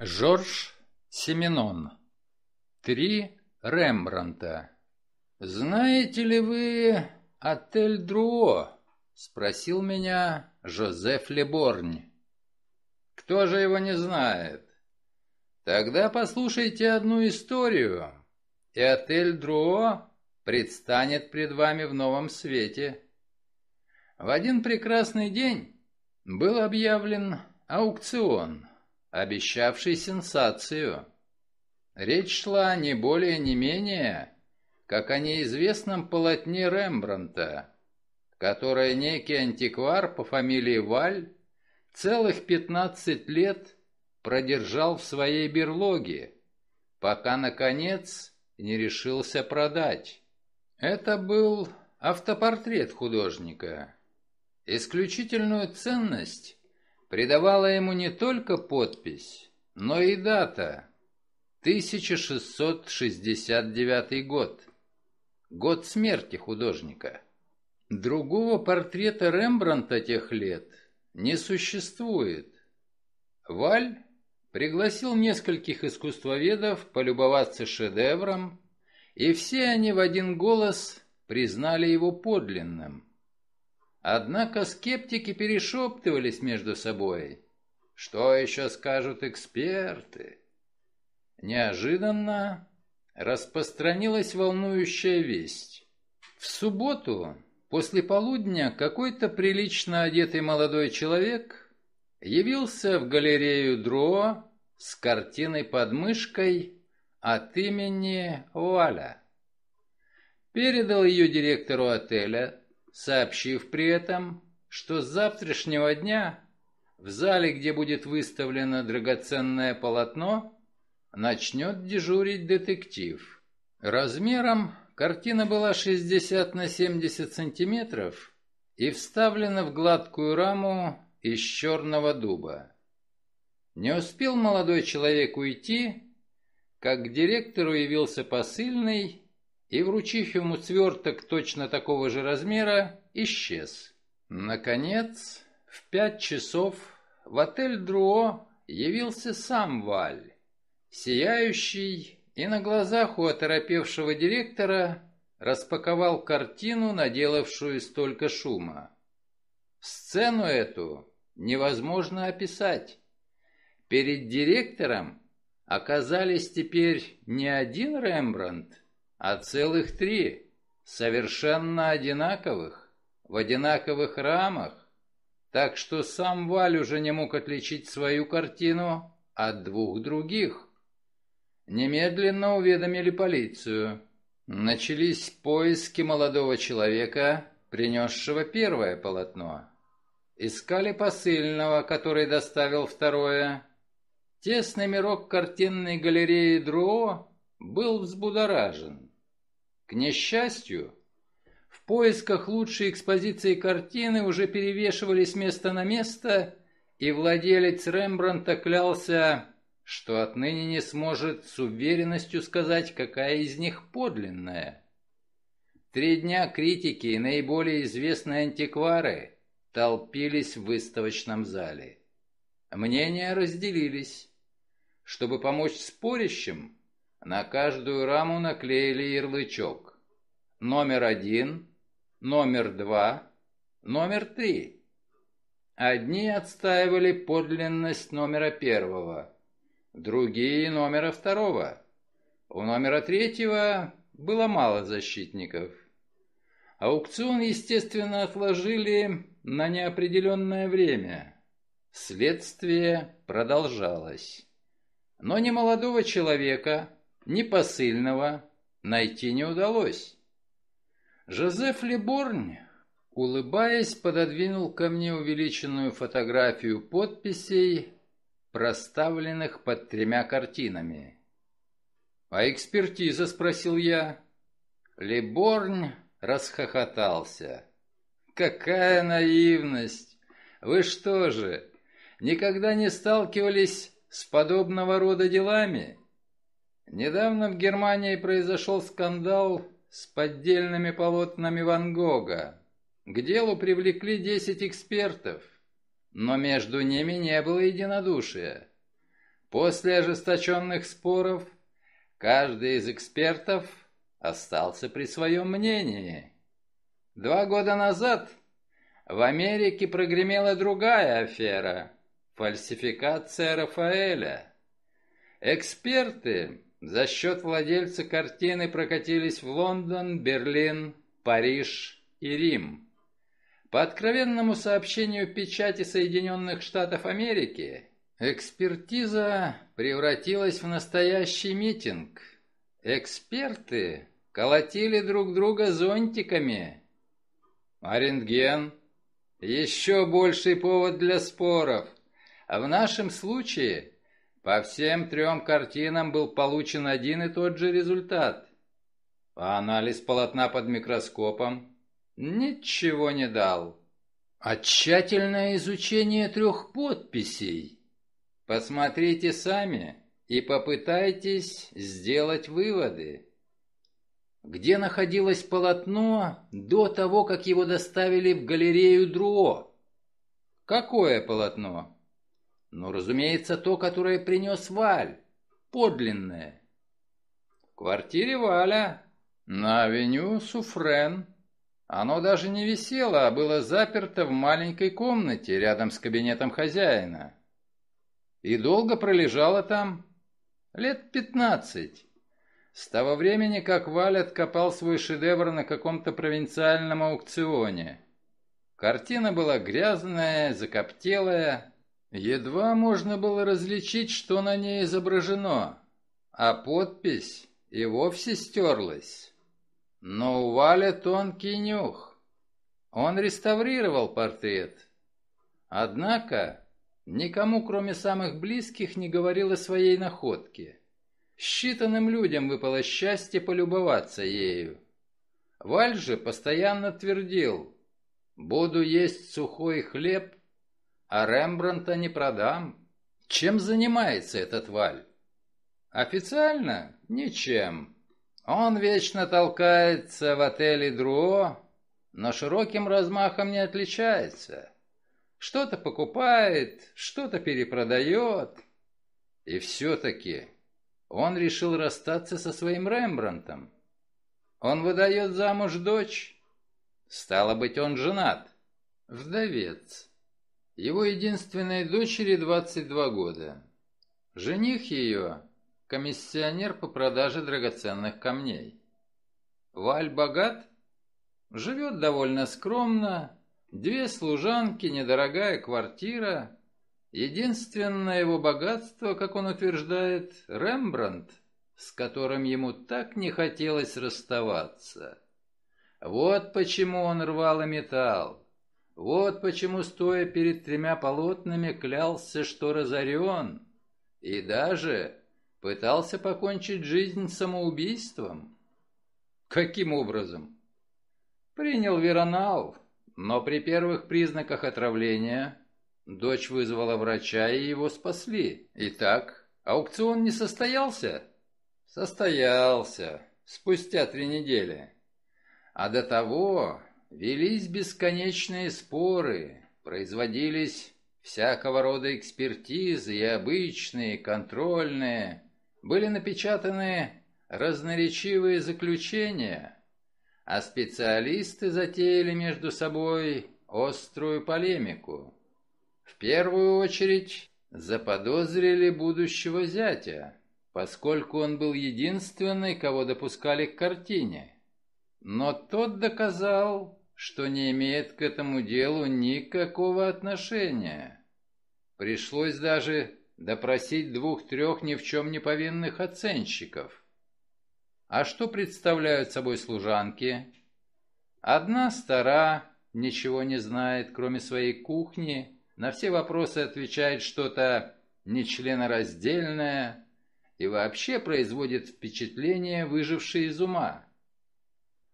Жорж Семенон. Три Рембранта. «Знаете ли вы отель Друо?» — спросил меня Жозеф Леборнь. «Кто же его не знает?» «Тогда послушайте одну историю, и отель Друо предстанет пред вами в новом свете». В один прекрасный день был объявлен аукцион — обещавший сенсацию. Речь шла не более не менее, как о неизвестном полотне Рембранта, которое некий антиквар по фамилии Валь целых пятнадцать лет продержал в своей берлоге, пока, наконец, не решился продать. Это был автопортрет художника. Исключительную ценность придавала ему не только подпись, но и дата. 1669 год. Год смерти художника. Другого портрета Рембранта тех лет не существует. Валь пригласил нескольких искусствоведов полюбоваться шедевром, и все они в один голос признали его подлинным. Однако скептики перешептывались между собой. Что еще скажут эксперты? Неожиданно распространилась волнующая весть. В субботу после полудня какой-то прилично одетый молодой человек явился в галерею Дро с картиной под мышкой от имени Валя. Передал ее директору отеля, сообщив при этом, что с завтрашнего дня в зале, где будет выставлено драгоценное полотно, начнет дежурить детектив. Размером картина была 60 на 70 сантиметров и вставлена в гладкую раму из черного дуба. Не успел молодой человек уйти, как к директору явился посыльный и, вручив ему сверток точно такого же размера, исчез. Наконец, в пять часов в отель Друо явился сам Валь, сияющий и на глазах у оторопевшего директора распаковал картину, наделавшую столько шума. Сцену эту невозможно описать. Перед директором оказались теперь не один Рембрандт, а целых три, совершенно одинаковых, в одинаковых рамах, так что сам Валь уже не мог отличить свою картину от двух других. Немедленно уведомили полицию. Начались поиски молодого человека, принесшего первое полотно. Искали посыльного, который доставил второе. Тесный мирок картинной галереи Друо был взбудоражен. К несчастью, в поисках лучшей экспозиции картины уже перевешивались место на место, и владелец Рембранта клялся, что отныне не сможет с уверенностью сказать, какая из них подлинная. Три дня критики и наиболее известные антиквары толпились в выставочном зале. Мнения разделились. Чтобы помочь спорящим, на каждую раму наклеили ярлычок. Номер один, номер два, номер три. Одни отстаивали подлинность номера первого, другие — номера второго. У номера третьего было мало защитников. Аукцион, естественно, отложили на неопределенное время. Следствие продолжалось. Но ни молодого человека, ни посыльного найти не удалось. Жозеф Леборнь, улыбаясь, пододвинул ко мне увеличенную фотографию подписей, проставленных под тремя картинами. «А экспертиза?» — спросил я. Леборнь расхохотался. «Какая наивность! Вы что же, никогда не сталкивались с подобного рода делами?» Недавно в Германии произошел скандал с поддельными полотнами Ван Гога. К делу привлекли 10 экспертов, но между ними не было единодушия. После ожесточенных споров каждый из экспертов остался при своем мнении. Два года назад в Америке прогремела другая афера – фальсификация Рафаэля. Эксперты за счет владельца картины прокатились в Лондон, Берлин, Париж и Рим. По откровенному сообщению печати Соединенных Штатов Америки, экспертиза превратилась в настоящий митинг. Эксперты колотили друг друга зонтиками. А рентген еще больший повод для споров. А в нашем случае по всем трем картинам был получен один и тот же результат. Анализ полотна под микроскопом ничего не дал. А тщательное изучение трех подписей. Посмотрите сами и попытайтесь сделать выводы. Где находилось полотно до того, как его доставили в галерею Друо? Какое полотно? Ну, разумеется, то, которое принес Валь. Подлинное. В квартире Валя, на авеню Суфрен. Оно даже не висело, а было заперто в маленькой комнате рядом с кабинетом хозяина. И долго пролежало там? Лет пятнадцать. С того времени, как Валь откопал свой шедевр на каком-то провинциальном аукционе. Картина была грязная, закоптелая, едва можно было различить, что на ней изображено, а подпись и вовсе стерлась. Но у Валя тонкий нюх. Он реставрировал портрет. Однако никому, кроме самых близких, не говорил о своей находке. Считанным людям выпало счастье полюбоваться ею. Валь же постоянно твердил, «Буду есть сухой хлеб, а Рембранта не продам». Чем занимается этот Валь? Официально? Ничем. Он вечно толкается в отеле Друо, но широким размахом не отличается. Что-то покупает, что-то перепродает. И все-таки он решил расстаться со своим Рембрандтом. Он выдает замуж дочь. Стало быть, он женат. Вдовец. Его единственной дочери 22 года. Жених ее – комиссионер по продаже драгоценных камней. Валь богат? Живет довольно скромно. Две служанки, недорогая квартира – Единственное его богатство, как он утверждает, Рембрандт, с которым ему так не хотелось расставаться. Вот почему он рвал и металл. Вот почему, стоя перед тремя полотнами, клялся, что разорен, и даже пытался покончить жизнь самоубийством. Каким образом? Принял веронал, но при первых признаках отравления Дочь вызвала врача, и его спасли. Итак, аукцион не состоялся? Состоялся. Спустя три недели. А до того велись бесконечные споры, производились всякого рода экспертизы и обычные, контрольные. Были напечатаны разноречивые заключения, а специалисты затеяли между собой острую полемику. В первую очередь заподозрили будущего зятя, поскольку он был единственный, кого допускали к картине. Но тот доказал, что не имеет к этому делу никакого отношения. Пришлось даже допросить двух-трех ни в чем не повинных оценщиков. А что представляют собой служанки? Одна стара, ничего не знает, кроме своей кухни, на все вопросы отвечает что-то нечленораздельное и вообще производит впечатление выжившей из ума.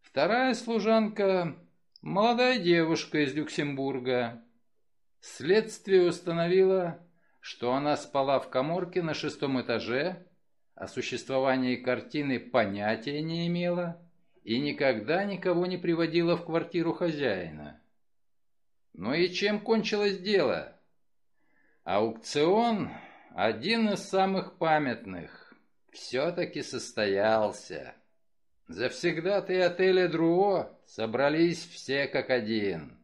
Вторая служанка – молодая девушка из Люксембурга. Следствие установило, что она спала в коморке на шестом этаже, о существовании картины понятия не имела и никогда никого не приводила в квартиру хозяина. Ну и чем кончилось дело? Аукцион один из самых памятных, все-таки состоялся. Завсегдатые отеля Друо собрались все как один.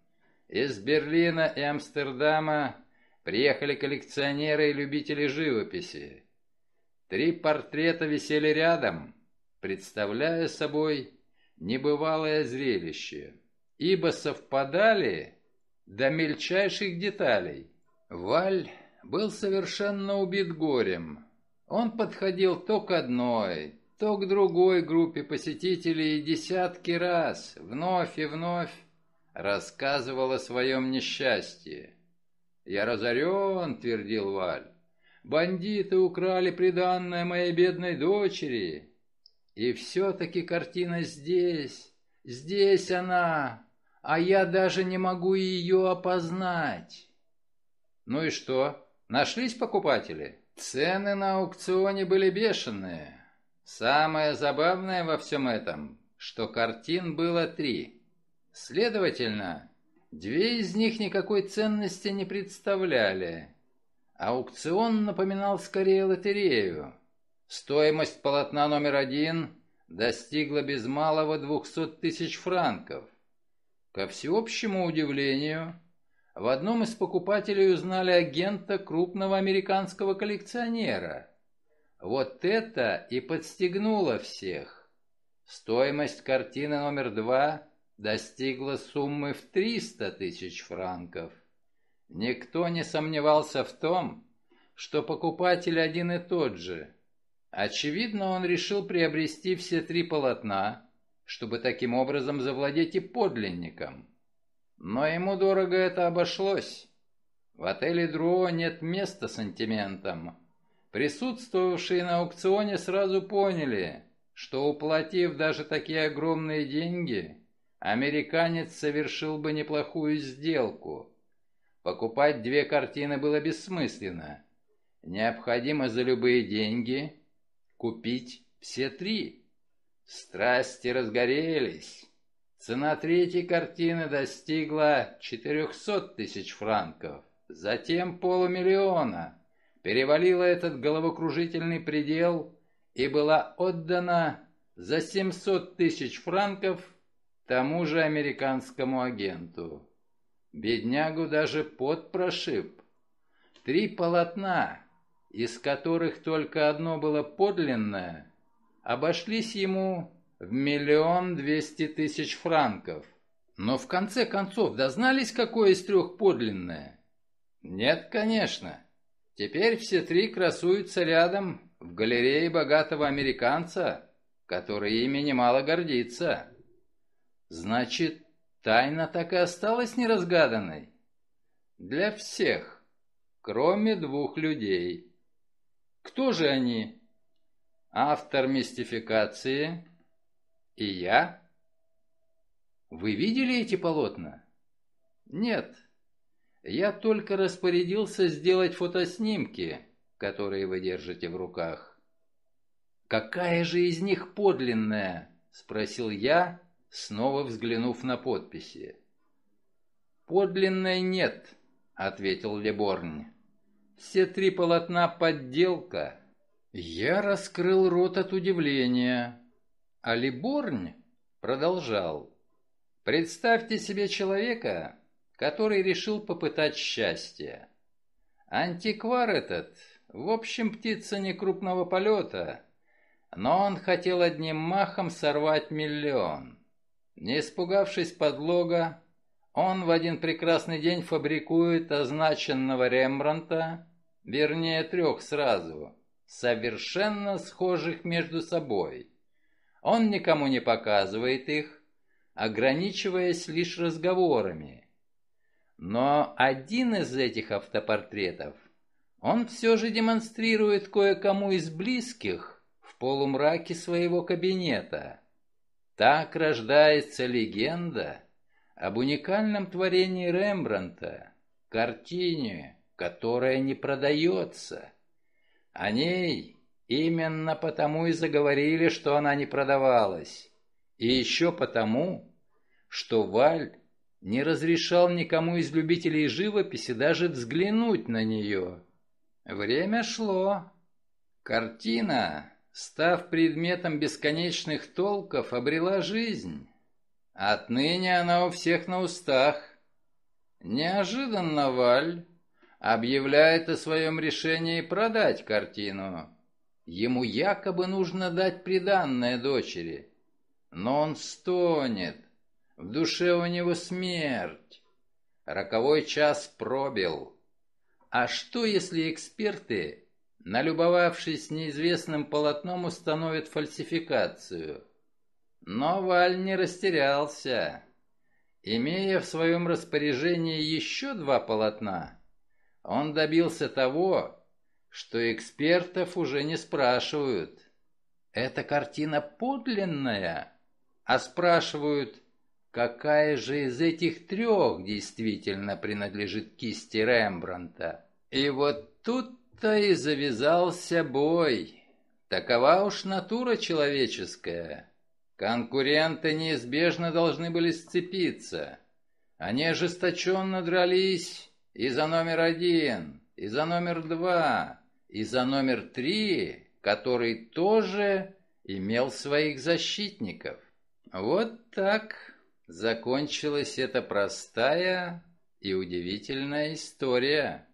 Из Берлина и Амстердама приехали коллекционеры и любители живописи. Три портрета висели рядом, представляя собой небывалое зрелище, ибо совпадали до мельчайших деталей. Валь был совершенно убит горем. Он подходил то к одной, то к другой группе посетителей десятки раз, вновь и вновь, рассказывал о своем несчастье. «Я разорен», — твердил Валь. «Бандиты украли приданное моей бедной дочери. И все-таки картина здесь, здесь она, а я даже не могу ее опознать». «Ну и что, нашлись покупатели?» Цены на аукционе были бешеные. Самое забавное во всем этом, что картин было три. Следовательно, две из них никакой ценности не представляли. Аукцион напоминал скорее лотерею. Стоимость полотна номер один достигла без малого двухсот тысяч франков. Ко всеобщему удивлению, в одном из покупателей узнали агента крупного американского коллекционера – вот это и подстегнуло всех. Стоимость картины номер два достигла суммы в 300 тысяч франков. Никто не сомневался в том, что покупатель один и тот же. Очевидно, он решил приобрести все три полотна, чтобы таким образом завладеть и подлинником. Но ему дорого это обошлось. В отеле Друо нет места сантиментам, Присутствовавшие на аукционе сразу поняли, что уплатив даже такие огромные деньги, американец совершил бы неплохую сделку. Покупать две картины было бессмысленно. Необходимо за любые деньги купить все три. Страсти разгорелись. Цена третьей картины достигла 400 тысяч франков, затем полумиллиона перевалила этот головокружительный предел и была отдана за 700 тысяч франков тому же американскому агенту. Беднягу даже пот прошиб. Три полотна, из которых только одно было подлинное, обошлись ему в миллион двести тысяч франков. Но в конце концов дознались, какое из трех подлинное? Нет, конечно. Теперь все три красуются рядом в галерее богатого американца, который ими немало гордится. Значит, тайна так и осталась неразгаданной? Для всех, кроме двух людей. Кто же они? Автор мистификации и я? Вы видели эти полотна? Нет, я только распорядился сделать фотоснимки, которые вы держите в руках. «Какая же из них подлинная?» — спросил я, снова взглянув на подписи. «Подлинной нет», — ответил Леборн. «Все три полотна — подделка». Я раскрыл рот от удивления, а Леборн продолжал. «Представьте себе человека, который решил попытать счастье. Антиквар этот, в общем, птица не крупного полета, но он хотел одним махом сорвать миллион. Не испугавшись подлога, он в один прекрасный день фабрикует означенного Рембранта, вернее трех сразу, совершенно схожих между собой. Он никому не показывает их, ограничиваясь лишь разговорами. Но один из этих автопортретов он все же демонстрирует кое-кому из близких в полумраке своего кабинета. Так рождается легенда об уникальном творении Рембранта, картине, которая не продается. О ней именно потому и заговорили, что она не продавалась. И еще потому, что Валь не разрешал никому из любителей живописи даже взглянуть на нее. Время шло. Картина, став предметом бесконечных толков, обрела жизнь. Отныне она у всех на устах. Неожиданно Валь объявляет о своем решении продать картину. Ему якобы нужно дать приданное дочери. Но он стонет. В душе у него смерть. Роковой час пробил. А что, если эксперты, налюбовавшись неизвестным полотном, установят фальсификацию? Но Валь не растерялся. Имея в своем распоряжении еще два полотна, он добился того, что экспертов уже не спрашивают. Эта картина подлинная, а спрашивают, какая же из этих трех действительно принадлежит кисти Рембранта. И вот тут-то и завязался бой. Такова уж натура человеческая. Конкуренты неизбежно должны были сцепиться. Они ожесточенно дрались и за номер один, и за номер два, и за номер три, который тоже имел своих защитников. Вот так закончилась эта простая и удивительная история.